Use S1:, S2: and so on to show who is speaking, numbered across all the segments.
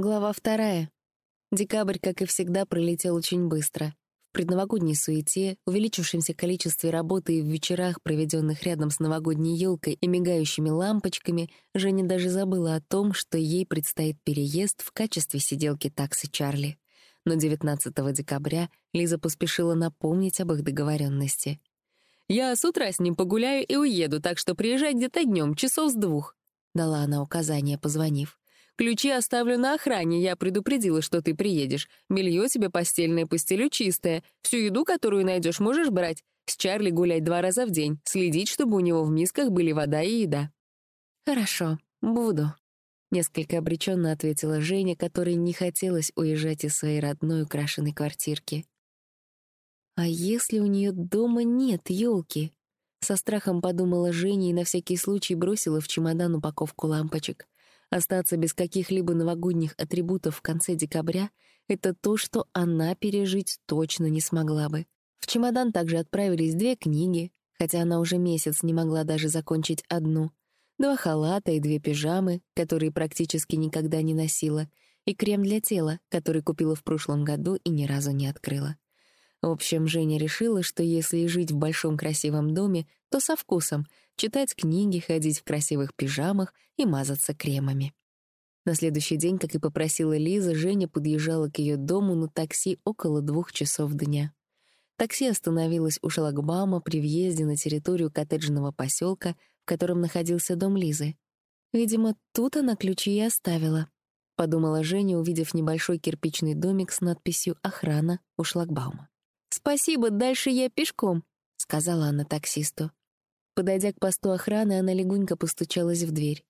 S1: Глава вторая. Декабрь, как и всегда, пролетел очень быстро. В предновогодней суете, увеличившемся количестве работы и в вечерах, проведенных рядом с новогодней елкой и мигающими лампочками, Женя даже забыла о том, что ей предстоит переезд в качестве сиделки таксы Чарли. Но 19 декабря Лиза поспешила напомнить об их договоренности. «Я с утра с ним погуляю и уеду, так что приезжай где-то днем, часов с двух», — дала она указание, позвонив. Ключи оставлю на охране, я предупредила, что ты приедешь. Белье тебе постельное постелю чистое. Всю еду, которую найдешь, можешь брать. С Чарли гулять два раза в день. Следить, чтобы у него в мисках были вода и еда». «Хорошо, буду», — несколько обреченно ответила Женя, которой не хотелось уезжать из своей родной украшенной квартирки. «А если у нее дома нет елки? Со страхом подумала Женя и на всякий случай бросила в чемодан упаковку лампочек. Остаться без каких-либо новогодних атрибутов в конце декабря — это то, что она пережить точно не смогла бы. В чемодан также отправились две книги, хотя она уже месяц не могла даже закончить одну, два халата и две пижамы, которые практически никогда не носила, и крем для тела, который купила в прошлом году и ни разу не открыла. В общем, Женя решила, что если жить в большом красивом доме, то со вкусом, читать книги, ходить в красивых пижамах и мазаться кремами. На следующий день, как и попросила Лиза, Женя подъезжала к ее дому на такси около двух часов дня. Такси остановилось у шлагбаума при въезде на территорию коттеджного поселка, в котором находился дом Лизы. Видимо, тут она ключи и оставила, подумала Женя, увидев небольшой кирпичный домик с надписью «Охрана» у шлагбаума. «Спасибо, дальше я пешком», — сказала она таксисту. Подойдя к посту охраны, она легонько постучалась в дверь.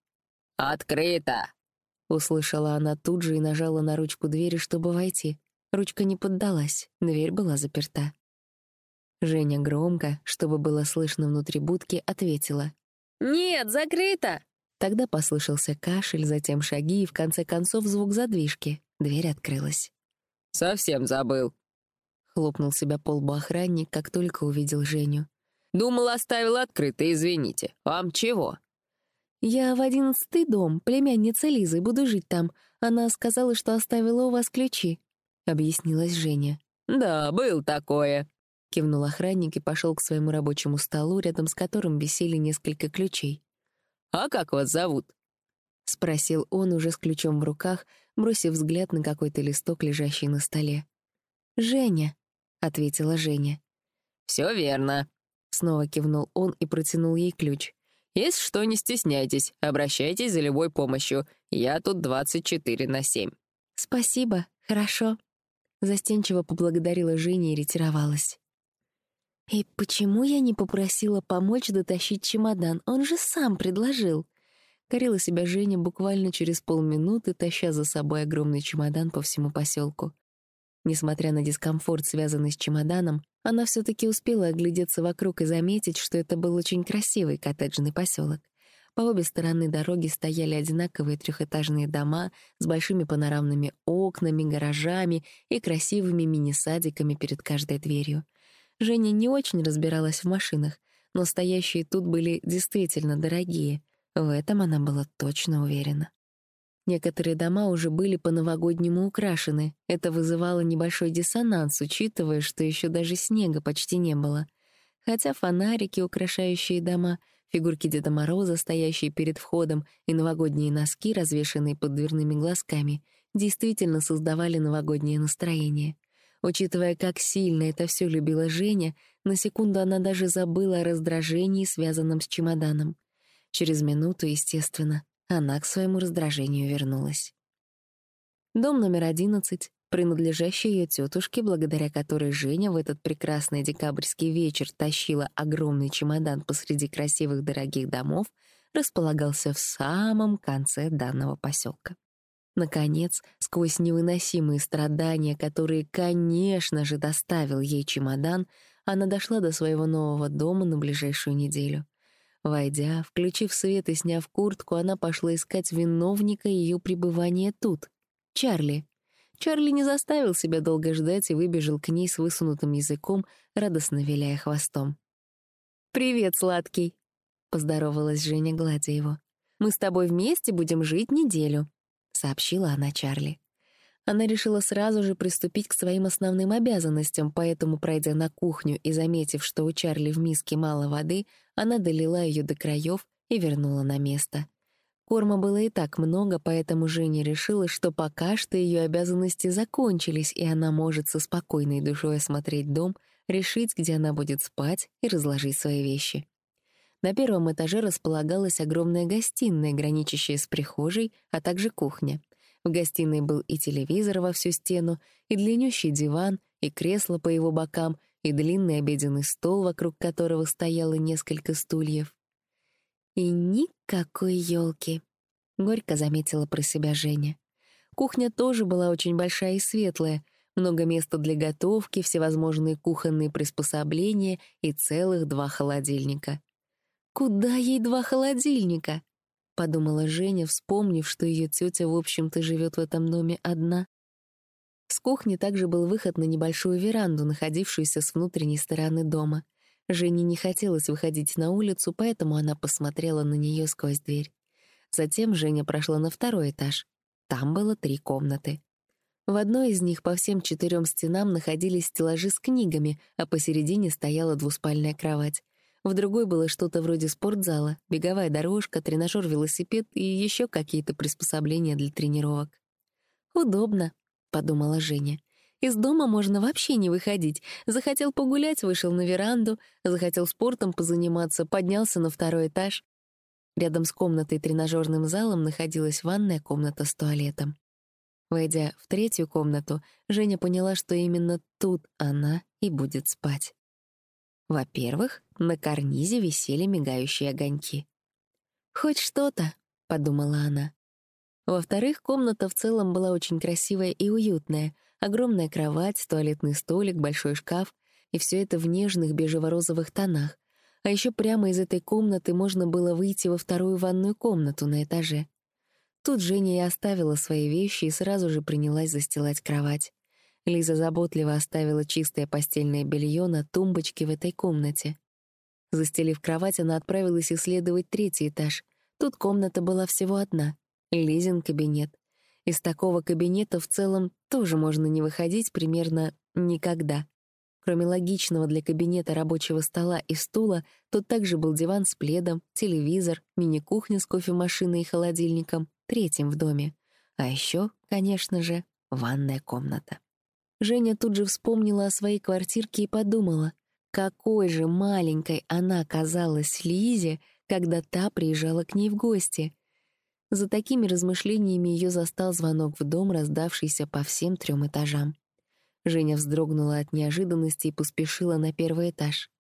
S2: «Открыто!» — услышала она тут же и нажала на ручку двери, чтобы войти. Ручка не поддалась, дверь была заперта. Женя громко, чтобы было слышно внутри будки, ответила.
S1: «Нет, закрыто!»
S2: Тогда послышался кашель, затем шаги и, в конце концов, звук задвижки. Дверь открылась.
S3: «Совсем забыл», — хлопнул себя по лбу охранник, как только увидел Женю. «Думал, оставил открыто, извините. Вам чего?»
S1: «Я в одиннадцатый дом, племянница Лизы, буду жить там. Она сказала, что оставила у вас ключи», — объяснилась Женя.
S3: «Да, был такое», —
S2: кивнул охранник и пошел к своему рабочему столу, рядом с которым висели несколько ключей.
S3: «А как вас зовут?»
S2: — спросил он уже с ключом в руках, бросив взгляд на какой-то листок, лежащий на столе.
S1: «Женя», — ответила Женя.
S3: «Все верно», — снова кивнул он и протянул ей ключ. «Если что, не стесняйтесь, обращайтесь за любой помощью. Я тут 24 на 7».
S1: «Спасибо, хорошо», — застенчиво поблагодарила Женя и ретировалась. «И почему я не попросила помочь дотащить чемодан? Он же сам предложил».
S2: Корила себя Женя буквально через полминуты, таща за собой огромный чемодан по всему поселку. Несмотря на дискомфорт, связанный с чемоданом, она все таки успела оглядеться вокруг и заметить, что это был очень красивый коттеджный поселок. По обе стороны дороги стояли одинаковые трехэтажные дома с большими панорамными окнами, гаражами и красивыми мини-садиками перед каждой дверью. Женя не очень разбиралась в машинах, но стоящие тут были действительно дорогие. В этом она была точно уверена. Некоторые дома уже были по-новогоднему украшены. Это вызывало небольшой диссонанс, учитывая, что еще даже снега почти не было. Хотя фонарики, украшающие дома, фигурки Деда Мороза, стоящие перед входом, и новогодние носки, развешанные под дверными глазками, действительно создавали новогоднее настроение. Учитывая, как сильно это все любила Женя, на секунду она даже забыла о раздражении, связанном с чемоданом. Через минуту, естественно, она к своему раздражению вернулась. Дом номер одиннадцать, принадлежащий ее тетушке, благодаря которой Женя в этот прекрасный декабрьский вечер тащила огромный чемодан посреди красивых дорогих домов, располагался в самом конце данного поселка. Наконец, сквозь невыносимые страдания, которые, конечно же, доставил ей чемодан, она дошла до своего нового дома на ближайшую неделю. Войдя, включив свет и сняв куртку, она пошла искать виновника ее пребывания тут — Чарли. Чарли не заставил себя долго ждать и выбежал к ней с высунутым языком, радостно виляя хвостом. «Привет, сладкий!» — поздоровалась Женя, гладя его. «Мы с тобой вместе будем жить неделю».
S1: сообщила она Чарли. Она решила сразу же приступить к своим основным обязанностям, поэтому, пройдя на кухню и заметив, что у Чарли в миске мало воды, она долила ее до краев и вернула на место. Корма было и так много, поэтому Женя решила, что пока что ее обязанности закончились, и она может со спокойной душой осмотреть дом, решить, где она будет спать и разложить свои вещи. На первом этаже располагалась огромная гостиная, граничащая с прихожей, а также кухня. В гостиной был и телевизор во всю стену, и длиннющий диван, и кресло по его бокам, и длинный обеденный стол, вокруг которого стояло несколько стульев. И никакой елки, горько заметила про себя Женя. Кухня тоже была очень большая и светлая, много места для готовки, всевозможные кухонные приспособления и целых два холодильника. Куда ей два холодильника? Подумала Женя, вспомнив, что ее тетя, в общем-то, живет в этом доме одна. С кухни также был выход на небольшую веранду, находившуюся с внутренней стороны дома — Жене не хотелось выходить на улицу, поэтому она посмотрела на нее сквозь дверь. Затем Женя прошла на второй этаж. Там было три комнаты. В одной из них по всем четырем стенам находились стеллажи с книгами, а посередине стояла двуспальная кровать. В другой было что-то вроде спортзала, беговая дорожка, тренажер-велосипед и еще какие-то приспособления для тренировок. «Удобно», — подумала Женя. Из дома можно вообще не выходить. Захотел погулять — вышел на веранду, захотел спортом позаниматься — поднялся на второй этаж. Рядом с комнатой и тренажерным залом находилась ванная комната с туалетом. Войдя в третью комнату, Женя поняла, что именно тут она и будет спать. Во-первых, на карнизе висели мигающие огоньки. «Хоть что-то», — подумала она. Во-вторых, комната в целом была очень красивая и уютная — Огромная кровать, туалетный столик, большой шкаф, и все это в нежных бежево-розовых тонах. А еще прямо из этой комнаты можно было выйти во вторую ванную комнату на этаже. Тут Женя и оставила свои вещи и сразу же принялась застилать кровать. Лиза заботливо оставила чистое постельное белье на тумбочке в этой комнате. Застелив кровать, она отправилась исследовать третий этаж. Тут комната была всего одна — Лизин кабинет. Из такого кабинета в целом тоже можно не выходить примерно никогда. Кроме логичного для кабинета рабочего стола и стула, тут также был диван с пледом, телевизор, мини-кухня с кофемашиной и холодильником, третьим в доме. А еще, конечно же, ванная комната. Женя тут же вспомнила о своей квартирке и подумала, какой же маленькой она казалась Лизе, когда та приезжала к ней в гости. За такими размышлениями ее застал звонок в дом, раздавшийся по всем трем этажам. Женя вздрогнула от неожиданности и поспешила на первый этаж.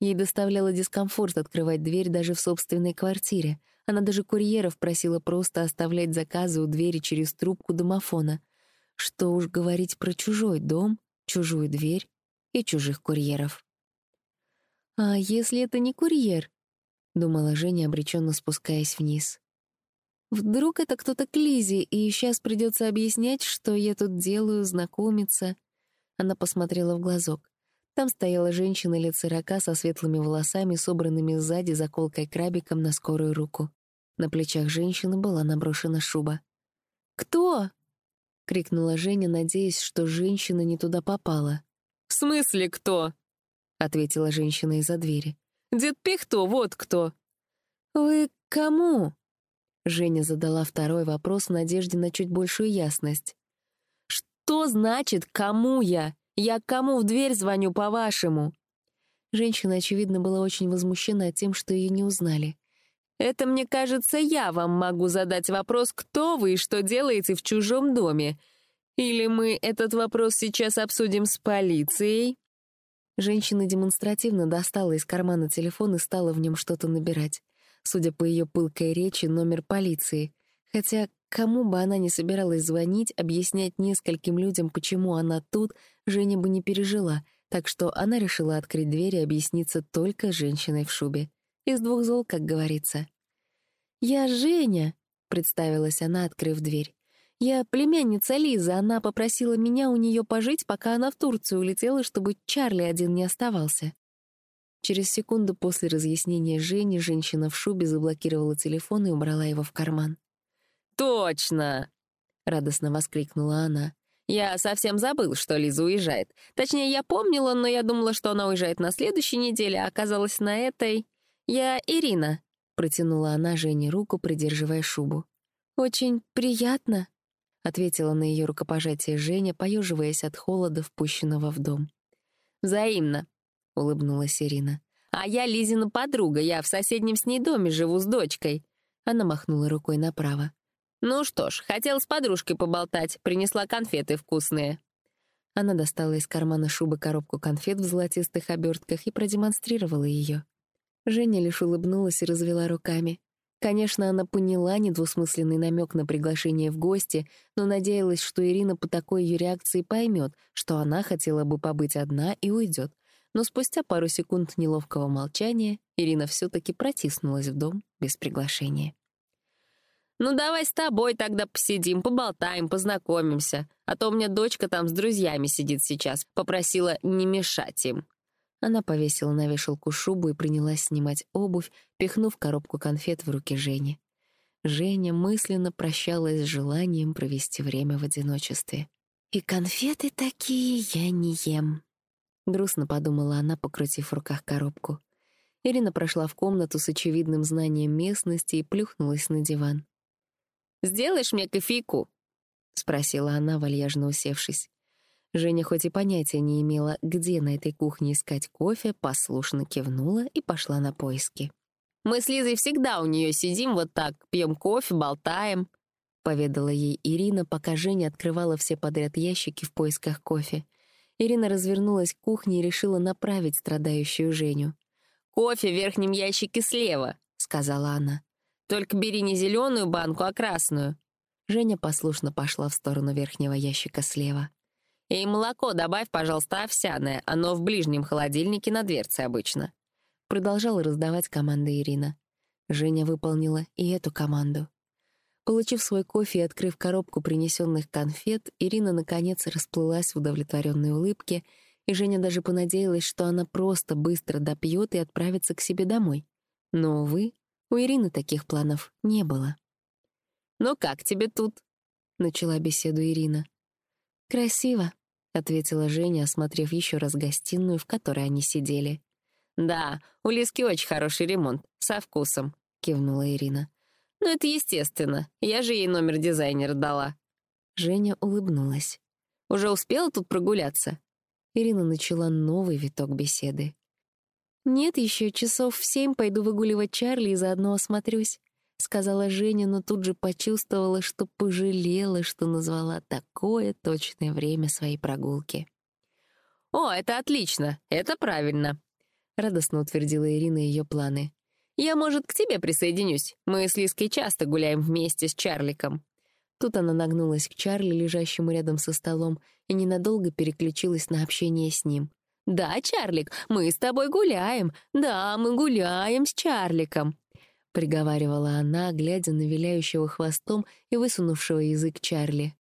S1: Ей доставляло дискомфорт открывать дверь даже в собственной квартире. Она даже курьеров просила просто оставлять заказы у двери через трубку домофона. Что уж говорить про чужой дом, чужую дверь и чужих курьеров. «А если это не курьер?» — думала Женя, обреченно спускаясь вниз. Вдруг это кто-то к Лизе, и сейчас придется объяснять, что я тут делаю, знакомиться. Она посмотрела в глазок. Там стояла женщина лет сорока со светлыми волосами, собранными сзади заколкой-крабиком на скорую руку. На плечах женщины была наброшена шуба. «Кто?» — крикнула Женя, надеясь, что женщина не туда попала.
S3: «В смысле кто?» — ответила женщина из-за двери. «Дед Пихто, вот кто!»
S1: «Вы кому?» Женя задала второй вопрос в надежде на чуть большую ясность.
S3: «Что значит «кому я»? Я кому в дверь звоню, по-вашему?»
S1: Женщина, очевидно, была очень возмущена тем, что ее не узнали.
S3: «Это, мне кажется, я вам могу задать вопрос, кто вы и что делаете в чужом доме. Или мы этот вопрос сейчас обсудим с полицией?»
S1: Женщина демонстративно достала из кармана телефон и стала в нем что-то набирать судя по ее пылкой речи, номер полиции. Хотя кому бы она ни собиралась звонить, объяснять нескольким людям, почему она тут, Женя бы не пережила, так что она решила открыть дверь и объясниться только женщиной в шубе. Из двух зол, как говорится. «Я Женя», — представилась она, открыв дверь. «Я племянница Лизы, она попросила меня у нее пожить, пока она в Турцию улетела, чтобы Чарли один не оставался». Через секунду после разъяснения Жени женщина в шубе заблокировала телефон и убрала его в карман.
S3: «Точно!»
S1: — радостно воскликнула она. «Я совсем забыл, что Лиза уезжает. Точнее, я помнила, но я думала, что она уезжает на следующей неделе, а оказалось на этой. Я Ирина», — протянула она Жене руку, придерживая шубу. «Очень приятно», — ответила на ее рукопожатие Женя, поеживаясь от холода, впущенного в дом. «Взаимно», — улыбнулась Ирина. «А я Лизина подруга, я в соседнем с ней доме живу с дочкой». Она махнула рукой направо. «Ну что ж, хотела с подружкой поболтать, принесла конфеты вкусные». Она достала из кармана шубы коробку конфет в золотистых обертках и продемонстрировала ее. Женя лишь улыбнулась и развела руками. Конечно, она поняла недвусмысленный намек на приглашение в гости, но надеялась, что Ирина по такой ее реакции поймет, что она хотела бы побыть одна и уйдет. Но спустя пару секунд неловкого молчания Ирина все-таки протиснулась в дом без приглашения. «Ну давай с тобой тогда посидим, поболтаем, познакомимся. А то у меня дочка там с друзьями сидит сейчас, попросила не мешать им». Она повесила на вешалку шубу и принялась снимать обувь, пихнув коробку конфет в руки Жени. Женя мысленно прощалась с желанием провести время в одиночестве. «И конфеты такие я не ем», — грустно подумала она, покрутив в руках коробку. Ирина прошла в комнату с очевидным знанием местности и плюхнулась на диван. «Сделаешь мне кофейку?» — спросила она, вальяжно усевшись. Женя хоть и понятия не имела, где на этой кухне искать кофе, послушно кивнула и пошла на поиски. «Мы с Лизой всегда у нее сидим вот так, пьем кофе, болтаем», — поведала ей Ирина, пока Женя открывала все подряд ящики в поисках кофе. Ирина развернулась к кухне и решила направить страдающую Женю. «Кофе в верхнем ящике слева», — сказала она. «Только бери не зеленую банку, а красную». Женя послушно пошла в сторону верхнего ящика слева. «И молоко добавь, пожалуйста, овсяное, оно в ближнем холодильнике на дверце обычно». Продолжала раздавать команды Ирина. Женя выполнила и эту команду. Получив свой кофе и открыв коробку принесенных конфет, Ирина, наконец, расплылась в удовлетворенной улыбке, и Женя даже понадеялась, что она просто быстро допьет и отправится к себе домой. Но, увы, у Ирины таких планов не было. «Ну как тебе тут?» — начала беседу Ирина. «Красиво», — ответила Женя, осмотрев еще раз гостиную, в которой они сидели. «Да, у Лиски очень хороший ремонт, со вкусом», — кивнула Ирина. «Ну, это естественно, я же ей номер дизайнера дала». Женя улыбнулась. «Уже успела тут прогуляться?» Ирина начала новый виток беседы. «Нет, еще часов в семь пойду выгуливать Чарли и заодно осмотрюсь. — сказала Женя, но тут же почувствовала, что пожалела, что назвала такое точное время своей прогулки. «О, это отлично! Это правильно!» — радостно утвердила Ирина ее планы. «Я, может, к тебе присоединюсь? Мы с Лиской часто гуляем вместе с Чарликом». Тут она нагнулась к Чарли, лежащему рядом со столом, и ненадолго переключилась на общение с ним. «Да, Чарлик, мы с тобой гуляем. Да, мы гуляем с Чарликом приговаривала она, глядя на виляющего хвостом и высунувшего язык Чарли.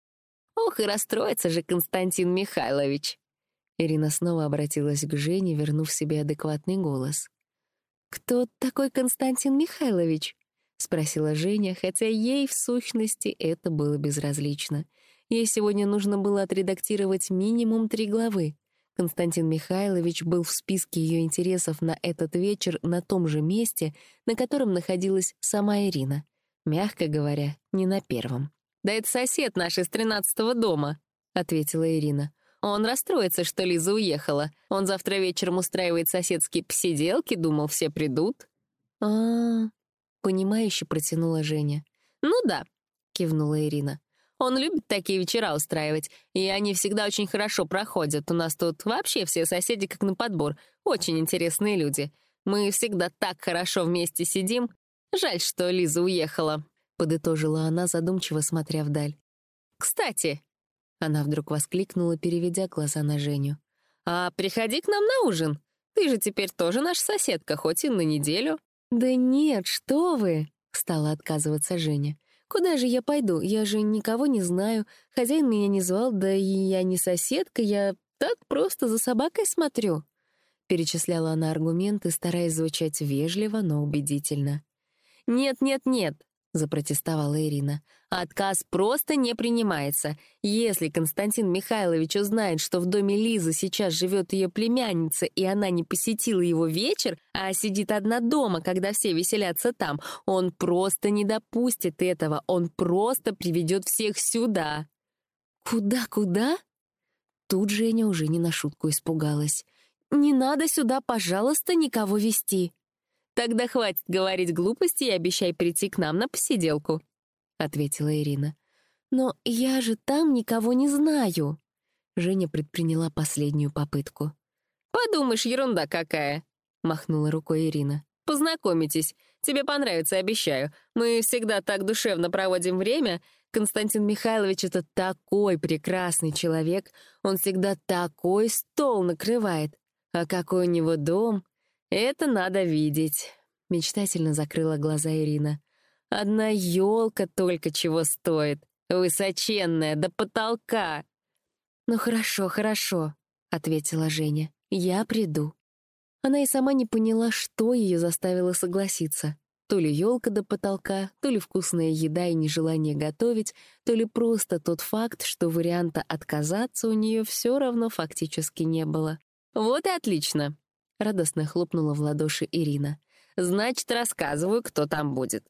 S1: «Ох, и расстроится же Константин Михайлович!» Ирина снова обратилась к Жене, вернув себе адекватный голос. «Кто такой Константин Михайлович?» — спросила Женя, хотя ей, в сущности, это было безразлично. Ей сегодня нужно было отредактировать минимум три главы. Константин Михайлович был в списке ее интересов на этот вечер на том же месте, на котором находилась сама Ирина. Мягко говоря, не на первом. «Да это сосед наш из тринадцатого дома», — ответила Ирина. «Он расстроится, что Лиза уехала. Он завтра вечером устраивает соседские посиделки, думал, все придут». «А-а-а», понимающе протянула Женя. «Ну да», — кивнула Ирина. Он любит такие вечера устраивать, и они всегда очень хорошо проходят. У нас тут вообще все соседи как на подбор. Очень интересные люди. Мы всегда так хорошо вместе сидим. Жаль, что Лиза уехала», — подытожила она, задумчиво смотря вдаль. «Кстати», — она вдруг воскликнула, переведя глаза на Женю, «а приходи к нам на ужин. Ты же теперь тоже наша соседка, хоть и на неделю». «Да нет, что вы!» — стала отказываться Женя. Куда же я пойду? Я же никого не знаю. Хозяин меня не звал, да и я не соседка, я так просто за собакой смотрю». Перечисляла она аргументы, стараясь звучать вежливо, но убедительно. «Нет, нет, нет», — запротестовала Ирина. «Отказ просто не принимается. Если Константин Михайлович узнает, что в доме Лизы сейчас живет ее племянница, и она не посетила его вечер, а сидит одна дома, когда все веселятся там, он просто не допустит этого, он просто приведет всех сюда». «Куда-куда?» Тут Женя уже не на шутку испугалась. «Не надо сюда, пожалуйста, никого вести». «Тогда хватит говорить глупости и обещай прийти к нам на посиделку», — ответила Ирина. «Но я же там никого не знаю». Женя предприняла последнюю попытку. «Подумаешь, ерунда какая!» — махнула рукой Ирина. «Познакомитесь. Тебе понравится, обещаю. Мы всегда так душевно проводим время. Константин Михайлович — это такой прекрасный человек. Он всегда такой стол накрывает. А какой у него дом, «Это надо видеть», — мечтательно закрыла глаза Ирина. «Одна елка только чего стоит. Высоченная, до потолка». «Ну хорошо, хорошо», — ответила Женя. «Я приду». Она и сама не поняла, что ее заставило согласиться. То ли елка до потолка, то ли вкусная еда и нежелание готовить, то ли просто тот факт, что варианта отказаться у нее все равно фактически не было. «Вот и отлично», — радостно хлопнула в ладоши Ирина. «Значит, рассказываю, кто там будет».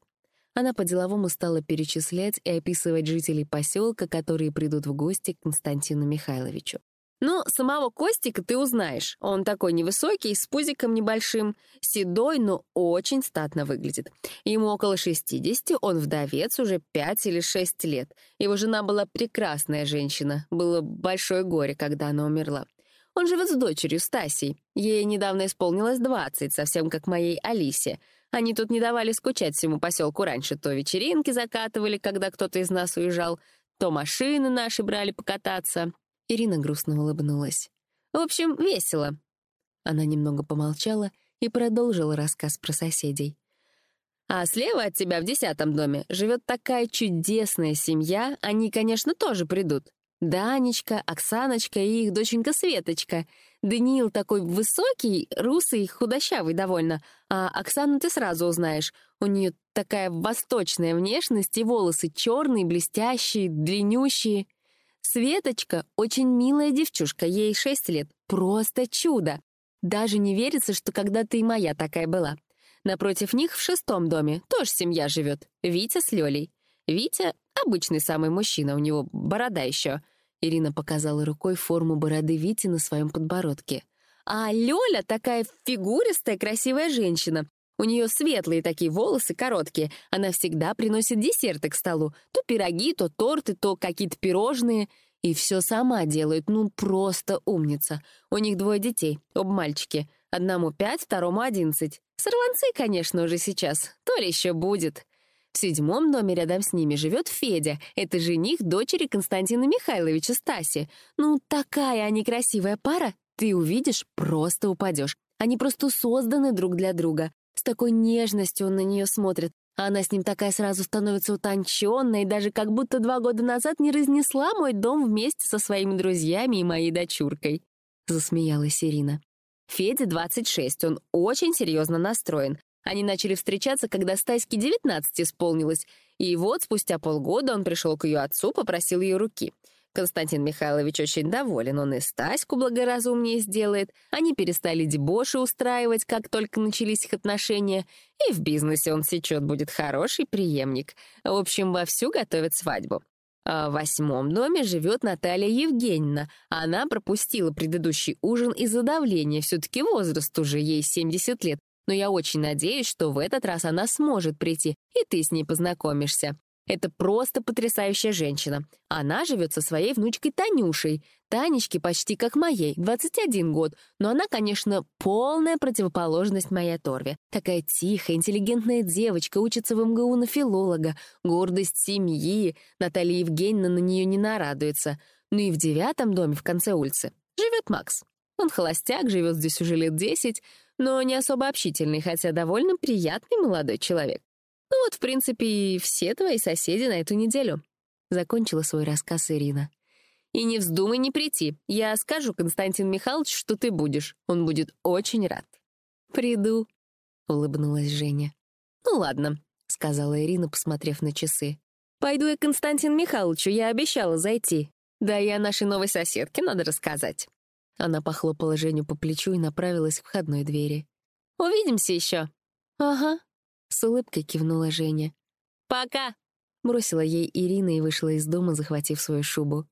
S1: Она по-деловому стала перечислять и описывать жителей поселка, которые придут в гости к Константину Михайловичу. «Ну, самого Костика ты узнаешь. Он такой невысокий, с пузиком небольшим, седой, но очень статно выглядит. Ему около 60, он вдовец уже 5 или 6 лет. Его жена была прекрасная женщина. Было большое горе, когда она умерла. Он живет с дочерью Стасей. Ей недавно исполнилось двадцать, совсем как моей Алисе. Они тут не давали скучать всему поселку раньше. То вечеринки закатывали, когда кто-то из нас уезжал, то машины наши брали покататься. Ирина грустно улыбнулась. В общем, весело. Она немного помолчала и продолжила рассказ про соседей. А слева от тебя в десятом доме живет такая чудесная семья, они, конечно, тоже придут. Данечка, Оксаночка и их доченька Светочка. Даниил такой высокий, русый, худощавый довольно, а Оксану ты сразу узнаешь. У нее такая восточная внешность и волосы черные, блестящие, длиннющие. Светочка — очень милая девчушка, ей шесть лет. Просто чудо. Даже не верится, что когда-то и моя такая была. Напротив них в шестом доме тоже семья живет. Витя с Лёлей. Витя — обычный самый мужчина, у него борода еще — Ирина показала рукой форму бороды Вити на своем подбородке. «А Лёля такая фигуристая, красивая женщина. У нее светлые такие волосы, короткие. Она всегда приносит десерты к столу. То пироги, то торты, то какие-то пирожные. И все сама делает, ну просто умница. У них двое детей, оба мальчики. Одному пять, второму одиннадцать. Сорванцы, конечно, уже сейчас. То ли еще будет. В седьмом доме рядом с ними живет Федя. Это жених дочери Константина Михайловича Стаси. Ну, такая они красивая пара. Ты увидишь, просто упадешь. Они просто созданы друг для друга. С такой нежностью он на нее смотрит. А она с ним такая сразу становится утонченной, и даже как будто два года назад не разнесла мой дом вместе со своими друзьями и моей дочуркой. Засмеялась Ирина. Феде 26, он очень серьезно настроен. Они начали встречаться, когда Стаське 19 исполнилось, и вот спустя полгода он пришел к ее отцу, попросил ее руки. Константин Михайлович очень доволен, он и Стаську благоразумнее сделает. Они перестали дебоши устраивать, как только начались их отношения, и в бизнесе он сечет будет хороший преемник. В общем, вовсю готовят свадьбу. А в восьмом доме живет Наталья Евгеньевна. Она пропустила предыдущий ужин из-за давления. Все-таки возраст уже ей 70 лет но я очень надеюсь, что в этот раз она сможет прийти, и ты с ней познакомишься. Это просто потрясающая женщина. Она живет со своей внучкой Танюшей. Танечке почти как моей, 21 год, но она, конечно, полная противоположность моей Торве. Такая тихая, интеллигентная девочка, учится в МГУ на филолога, гордость семьи. Наталья Евгеньевна на нее не нарадуется. Ну и в девятом доме в конце улицы живет Макс. Он холостяк, живет здесь уже лет десять, но не особо общительный, хотя довольно приятный молодой человек. Ну вот, в принципе, и все твои соседи на эту неделю. Закончила свой рассказ Ирина. И не вздумай не прийти. Я скажу Константину Михайловичу, что ты будешь. Он будет очень рад. Приду, — улыбнулась Женя. Ну ладно, — сказала Ирина, посмотрев на часы. «Пойду я к Константину Михайловичу, я обещала зайти. Да и о нашей новой соседке надо рассказать». Она похлопала Женю по плечу и направилась к входной двери. «Увидимся еще». «Ага», — с улыбкой кивнула Женя. «Пока», — бросила ей Ирина и вышла из дома, захватив свою шубу.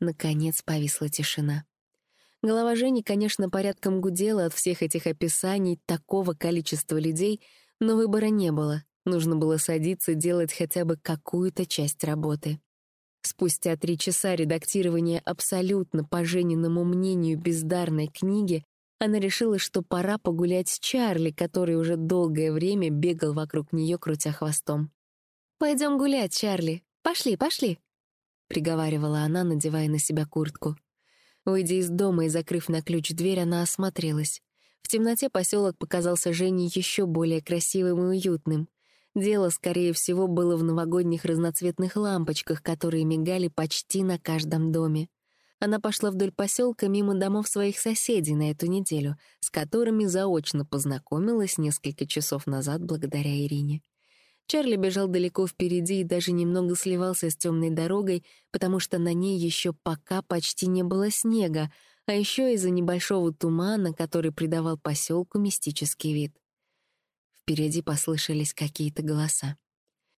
S1: Наконец повисла тишина. Голова Жени, конечно, порядком гудела от всех этих описаний такого количества людей, но выбора не было. Нужно было садиться делать хотя бы какую-то часть работы. Спустя три часа редактирования абсолютно по Жениному мнению бездарной книги, она решила, что пора погулять с Чарли, который уже долгое время бегал вокруг нее, крутя хвостом. «Пойдем гулять, Чарли. Пошли, пошли», — приговаривала она, надевая на себя куртку. Выйдя из дома и закрыв на ключ дверь, она осмотрелась. В темноте поселок показался Жене еще более красивым и уютным. Дело, скорее всего, было в новогодних разноцветных лампочках, которые мигали почти на каждом доме. Она пошла вдоль поселка мимо домов своих соседей на эту неделю, с которыми заочно познакомилась несколько часов назад благодаря Ирине. Чарли бежал далеко впереди и даже немного сливался с темной дорогой, потому что на ней еще пока почти не было снега, а еще из-за небольшого тумана, который придавал поселку мистический вид. Впереди послышались какие-то голоса.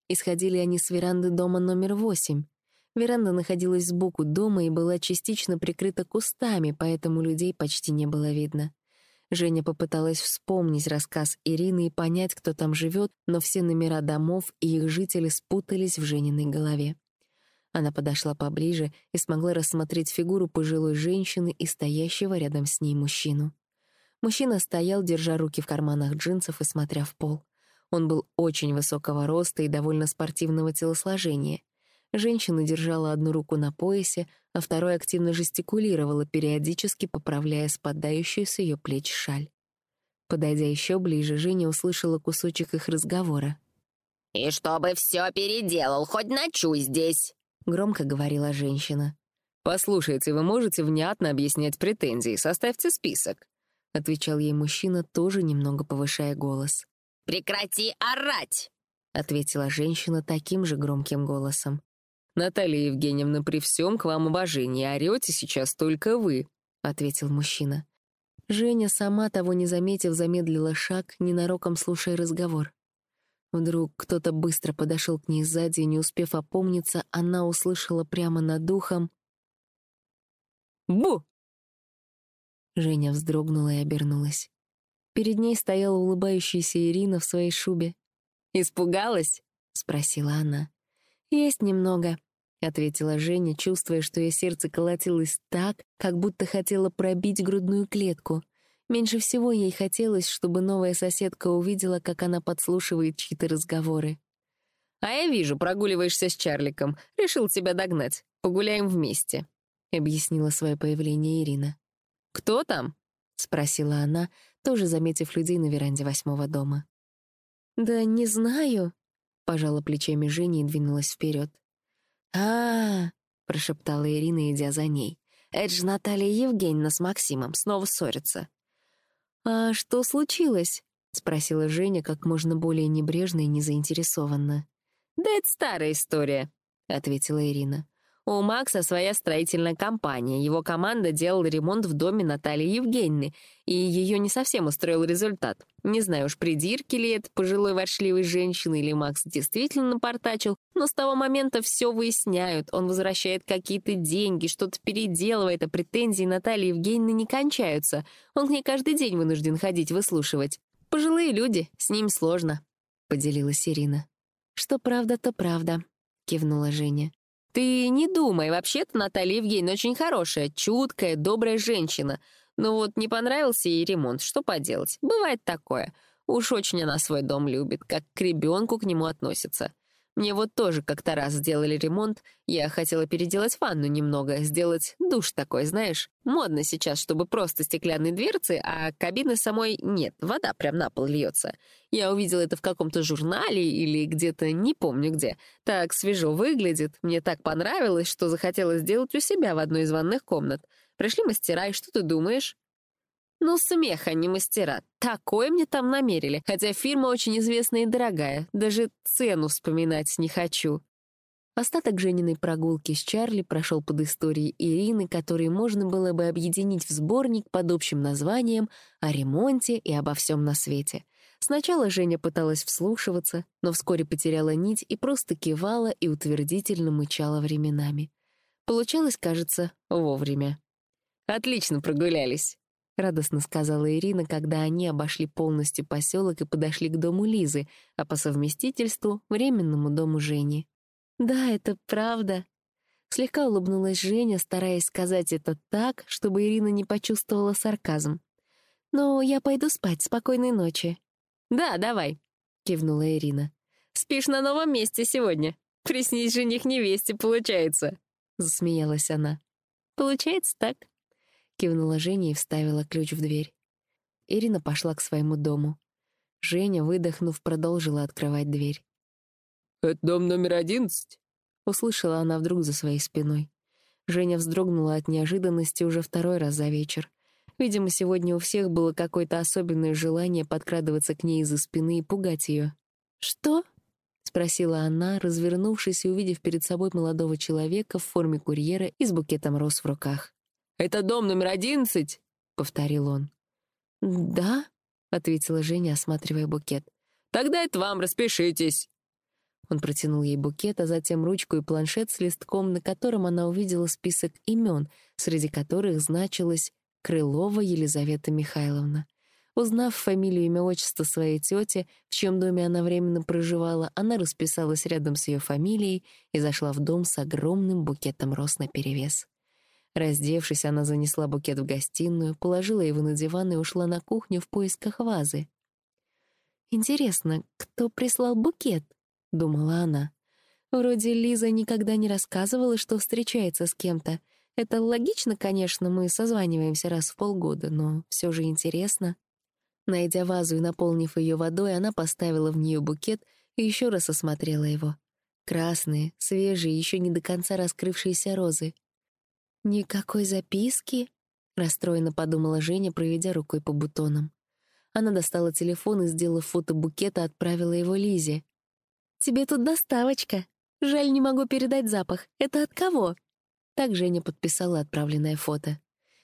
S1: Исходили они с веранды дома номер восемь. Веранда находилась сбоку дома и была частично прикрыта кустами, поэтому людей почти не было видно. Женя попыталась вспомнить рассказ Ирины и понять, кто там живет, но все номера домов и их жители спутались в Жениной голове. Она подошла поближе и смогла рассмотреть фигуру пожилой женщины и стоящего рядом с ней мужчину. Мужчина стоял, держа руки в карманах джинсов и смотря в пол. Он был очень высокого роста и довольно спортивного телосложения. Женщина держала одну руку на поясе, а второй активно жестикулировала, периодически поправляя спадающую с ее плеч шаль. Подойдя еще ближе, Женя услышала кусочек их разговора.
S3: «И чтобы все переделал, хоть ночуй здесь», — громко говорила женщина.
S2: «Послушайте, вы можете внятно объяснять претензии, составьте список», — отвечал ей мужчина, тоже немного повышая голос.
S3: «Прекрати орать!»
S1: — ответила женщина таким же громким голосом.
S2: «Наталья Евгеньевна, при всем к вам уважении, орете сейчас только вы», — ответил мужчина.
S1: Женя, сама того не заметив, замедлила шаг, ненароком слушая разговор. Вдруг кто-то быстро подошел к ней сзади, и, не успев опомниться, она услышала прямо над духом
S2: «Бу!».
S1: Женя вздрогнула и обернулась. Перед ней стояла улыбающаяся Ирина в своей шубе.
S2: «Испугалась?»
S1: — спросила она. «Есть немного», — ответила Женя, чувствуя, что ее сердце колотилось так, как будто хотела пробить грудную клетку. Меньше всего ей хотелось, чтобы новая соседка увидела, как она подслушивает чьи-то разговоры.
S2: «А я вижу, прогуливаешься с Чарликом. Решил тебя догнать. Погуляем вместе», — объяснила свое появление Ирина. «Кто там?» — спросила она, тоже заметив людей на веранде восьмого дома.
S1: «Да не знаю», — пожала плечами Женя и двинулась вперед а, прошептала Ирина, идя за ней. «Это же Наталья Евгеньевна с Максимом снова ссорятся». «А что случилось?» — спросила Женя как можно более небрежно и незаинтересованно.
S3: «Да это старая история», — ответила Ирина. У Макса своя строительная компания. Его команда делала ремонт в доме Натальи Евгеньевны, и ее не совсем устроил результат. Не знаю уж, придирки ли это пожилой воршливой женщины или Макс действительно напортачил, но с того момента все выясняют. Он возвращает какие-то деньги, что-то переделывает, а претензии Натальи Евгеньевны не кончаются. Он к ней каждый день вынужден ходить выслушивать. Пожилые люди, с ним сложно, — поделилась Ирина.
S1: «Что правда, то правда», — кивнула Женя.
S3: Ты не думай, вообще-то Наталья Евгеньевна очень хорошая, чуткая, добрая женщина. Но вот не понравился ей ремонт, что поделать, бывает такое. Уж очень она свой дом любит, как к ребенку к нему относится. Мне вот тоже как-то раз сделали ремонт. Я хотела переделать ванну немного, сделать душ такой, знаешь. Модно сейчас, чтобы просто стеклянные дверцы, а кабины самой нет, вода прям на пол льется. Я увидела это в каком-то журнале или где-то, не помню где. Так свежо выглядит, мне так понравилось, что захотела сделать у себя в одной из ванных комнат. Пришли мастера, и что ты думаешь? Ну, смех, а не мастера. Такое мне там намерили, хотя фирма очень известная и дорогая. Даже цену вспоминать не хочу.
S2: Остаток Жениной прогулки с Чарли прошел под историей Ирины, которые можно было бы объединить в сборник под общим названием «О ремонте и обо всем на свете». Сначала Женя пыталась вслушиваться, но вскоре потеряла нить и просто кивала и утвердительно мычала временами. Получалось, кажется, вовремя.
S3: «Отлично прогулялись», —
S2: радостно сказала Ирина, когда они обошли полностью поселок и подошли к дому Лизы, а по совместительству — временному дому Жени. «Да, это правда», Слегка улыбнулась Женя, стараясь сказать это так, чтобы Ирина не почувствовала сарказм. «Но я пойду спать. Спокойной ночи».
S3: «Да, давай», — кивнула Ирина. «Спишь на новом месте сегодня. Приснись жених невесте, получается», — засмеялась она.
S2: «Получается так», — кивнула Женя и вставила ключ в дверь. Ирина пошла к своему дому. Женя, выдохнув, продолжила открывать дверь.
S4: «Это дом номер одиннадцать?»
S2: — услышала она вдруг за своей спиной. Женя вздрогнула от неожиданности уже второй раз за вечер. Видимо, сегодня у всех было какое-то особенное желание подкрадываться к ней из-за спины и пугать ее. «Что?» — спросила она, развернувшись и увидев перед собой молодого человека в форме курьера и с букетом роз в руках.
S4: «Это дом номер одиннадцать?»
S2: — повторил он. «Да?» — ответила Женя, осматривая букет.
S4: «Тогда это вам, распишитесь».
S2: Он протянул ей букет, а затем ручку и планшет с листком, на котором она увидела список имен, среди которых значилось Крылова Елизавета Михайловна. Узнав фамилию, имя, отчество своей тети, в чьем доме она временно проживала, она расписалась рядом с ее фамилией и зашла в дом с огромным букетом роз наперевес. Раздевшись, она занесла букет в гостиную, положила его на диван и ушла на кухню в поисках вазы. «Интересно, кто прислал букет?» — думала она. Вроде Лиза никогда не рассказывала, что встречается с кем-то, это логично, конечно, мы созваниваемся раз в полгода, но все же интересно. Найдя вазу и наполнив ее водой, она поставила в нее букет и еще раз осмотрела его. Красные, свежие, еще не до конца раскрывшиеся розы. «Никакой записки?» — расстроенно подумала Женя, проведя рукой по бутонам. Она достала телефон и, сделав фото букета, отправила его Лизе. «Тебе тут доставочка. Жаль, не могу передать запах. Это от кого?» Так Женя подписала отправленное фото.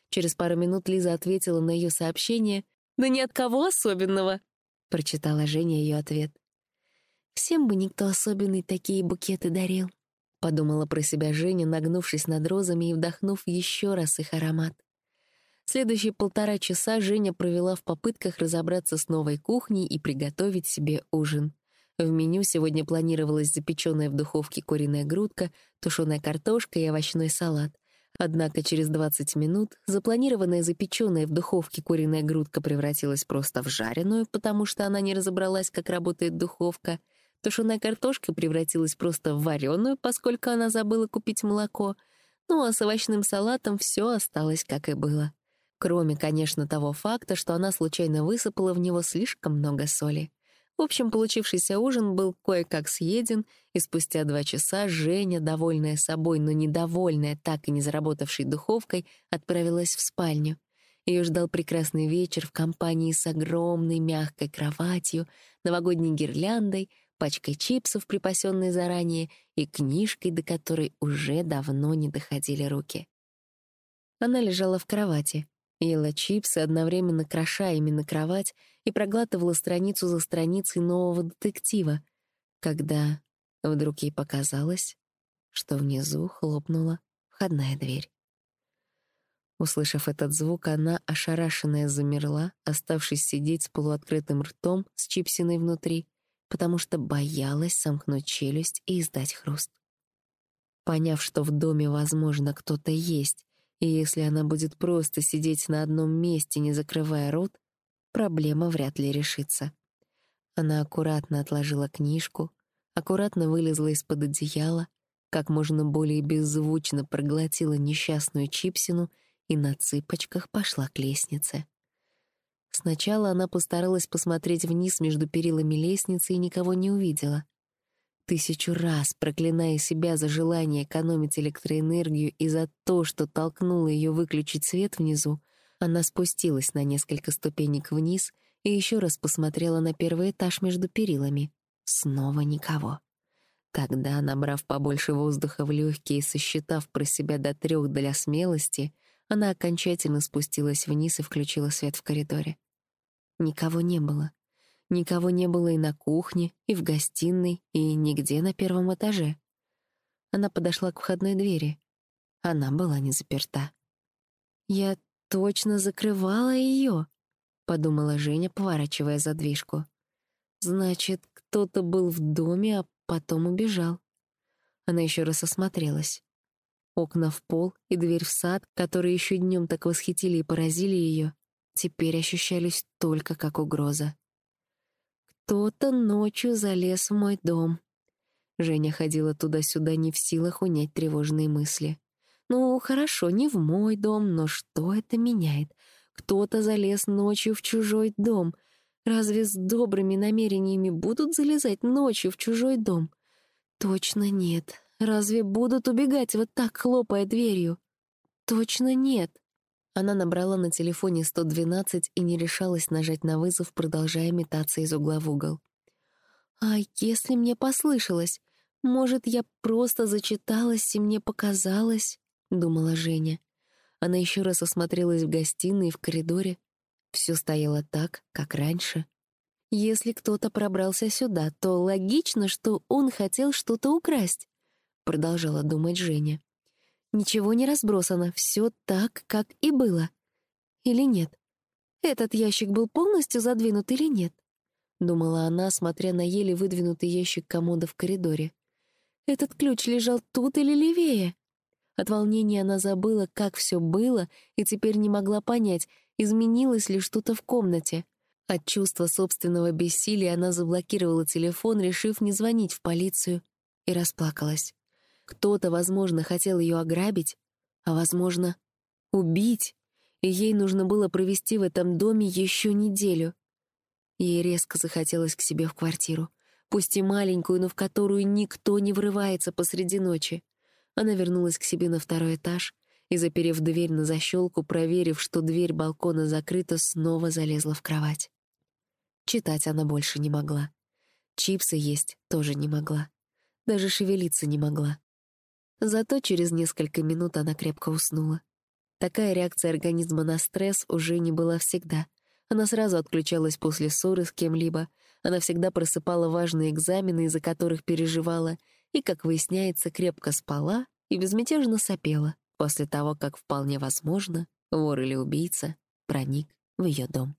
S2: Через пару минут Лиза ответила на ее сообщение «Да ни от кого особенного», — прочитала Женя ее ответ. «Всем бы никто особенный такие букеты дарил», — подумала про себя Женя, нагнувшись над розами и вдохнув еще раз их аромат. Следующие полтора часа Женя провела в попытках разобраться с новой кухней и приготовить себе ужин. В меню сегодня планировалась запеченная в духовке куриная грудка, тушеная картошка и овощной салат. Однако через 20 минут запланированная запеченная в духовке куриная грудка превратилась просто в жареную, потому что она не разобралась, как работает духовка. Тушеная картошка превратилась просто в вареную, поскольку она забыла купить молоко. Ну а с овощным салатом все осталось, как и было. Кроме, конечно, того факта, что она случайно высыпала в него слишком много соли. В общем, получившийся ужин был кое-как съеден, и спустя два часа Женя, довольная собой, но недовольная, так и не заработавшей духовкой, отправилась в спальню. Ее ждал прекрасный вечер в компании с огромной мягкой кроватью, новогодней гирляндой, пачкой чипсов, припасенной заранее, и книжкой, до которой уже давно не доходили руки. Она лежала в кровати, ела чипсы, одновременно кроша ими на кровать и проглатывала страницу за страницей нового детектива, когда вдруг ей показалось, что внизу хлопнула входная дверь. Услышав этот звук, она, ошарашенная, замерла, оставшись сидеть с полуоткрытым ртом с чипсиной внутри, потому что боялась сомкнуть челюсть и издать хруст. Поняв, что в доме, возможно, кто-то есть, и если она будет просто сидеть на одном месте, не закрывая рот, проблема вряд ли решится. Она аккуратно отложила книжку, аккуратно вылезла из-под одеяла, как можно более беззвучно проглотила несчастную чипсину и на цыпочках пошла к лестнице. Сначала она постаралась посмотреть вниз между перилами лестницы и никого не увидела. Тысячу раз проклиная себя за желание экономить электроэнергию и за то, что толкнуло ее выключить свет внизу,
S1: Она спустилась на несколько ступенек вниз и еще раз посмотрела на первый этаж между перилами. Снова никого. Тогда, набрав побольше воздуха в легкие и сосчитав про себя до трех для смелости, она окончательно спустилась вниз и включила свет в коридоре. Никого не было. Никого не было и на кухне, и в гостиной, и нигде на первом этаже. Она подошла к входной двери. Она была не заперта. «Я точно закрывала ее», — подумала Женя, поворачивая задвижку. «Значит, кто-то был в доме, а потом убежал». Она еще раз осмотрелась. Окна в пол и дверь в сад, которые еще днем так восхитили и поразили ее, теперь ощущались только как угроза. «Кто-то ночью залез в мой дом». Женя ходила туда-сюда не в силах унять тревожные мысли. «Ну, хорошо, не в мой дом, но что это меняет? Кто-то залез ночью в чужой дом. Разве с добрыми намерениями будут залезать ночью в чужой дом? Точно нет. Разве будут убегать вот так, хлопая дверью? Точно нет. Она набрала на телефоне 112 и не решалась нажать на вызов, продолжая метаться из угла в угол. «А если мне послышалось? Может, я просто зачиталась и мне показалось?» — думала Женя. Она еще раз осмотрелась в гостиной и в коридоре. Все стояло так, как раньше. Если кто-то пробрался сюда, то логично, что он хотел что-то украсть. — продолжала думать Женя. «Ничего не разбросано, все так, как и было. Или нет? Этот ящик был полностью задвинут или нет?» — думала она, смотря на еле выдвинутый ящик комода в коридоре. «Этот ключ лежал тут или левее?» От волнения она забыла, как все было, и теперь не могла понять, изменилось ли что-то в комнате. От чувства собственного бессилия она заблокировала телефон, решив не звонить в полицию, и расплакалась. Кто-то, возможно, хотел ее ограбить, а, возможно, убить, и ей нужно было провести в этом доме еще неделю. Ей резко захотелось к себе в квартиру, пусть и маленькую, но в которую никто не врывается посреди ночи. Она вернулась к себе на второй этаж и, заперев дверь на защелку, проверив, что дверь балкона закрыта, снова залезла в кровать. Читать она больше не могла. Чипсы есть тоже не могла. Даже шевелиться не могла. Зато через несколько минут она крепко уснула. Такая реакция организма на стресс уже не была всегда. Она сразу отключалась после ссоры с кем-либо, она всегда просыпала важные экзамены, из-за которых переживала, и, как выясняется, крепко спала и безмятежно сопела после того, как, вполне возможно, вор или убийца проник в ее дом.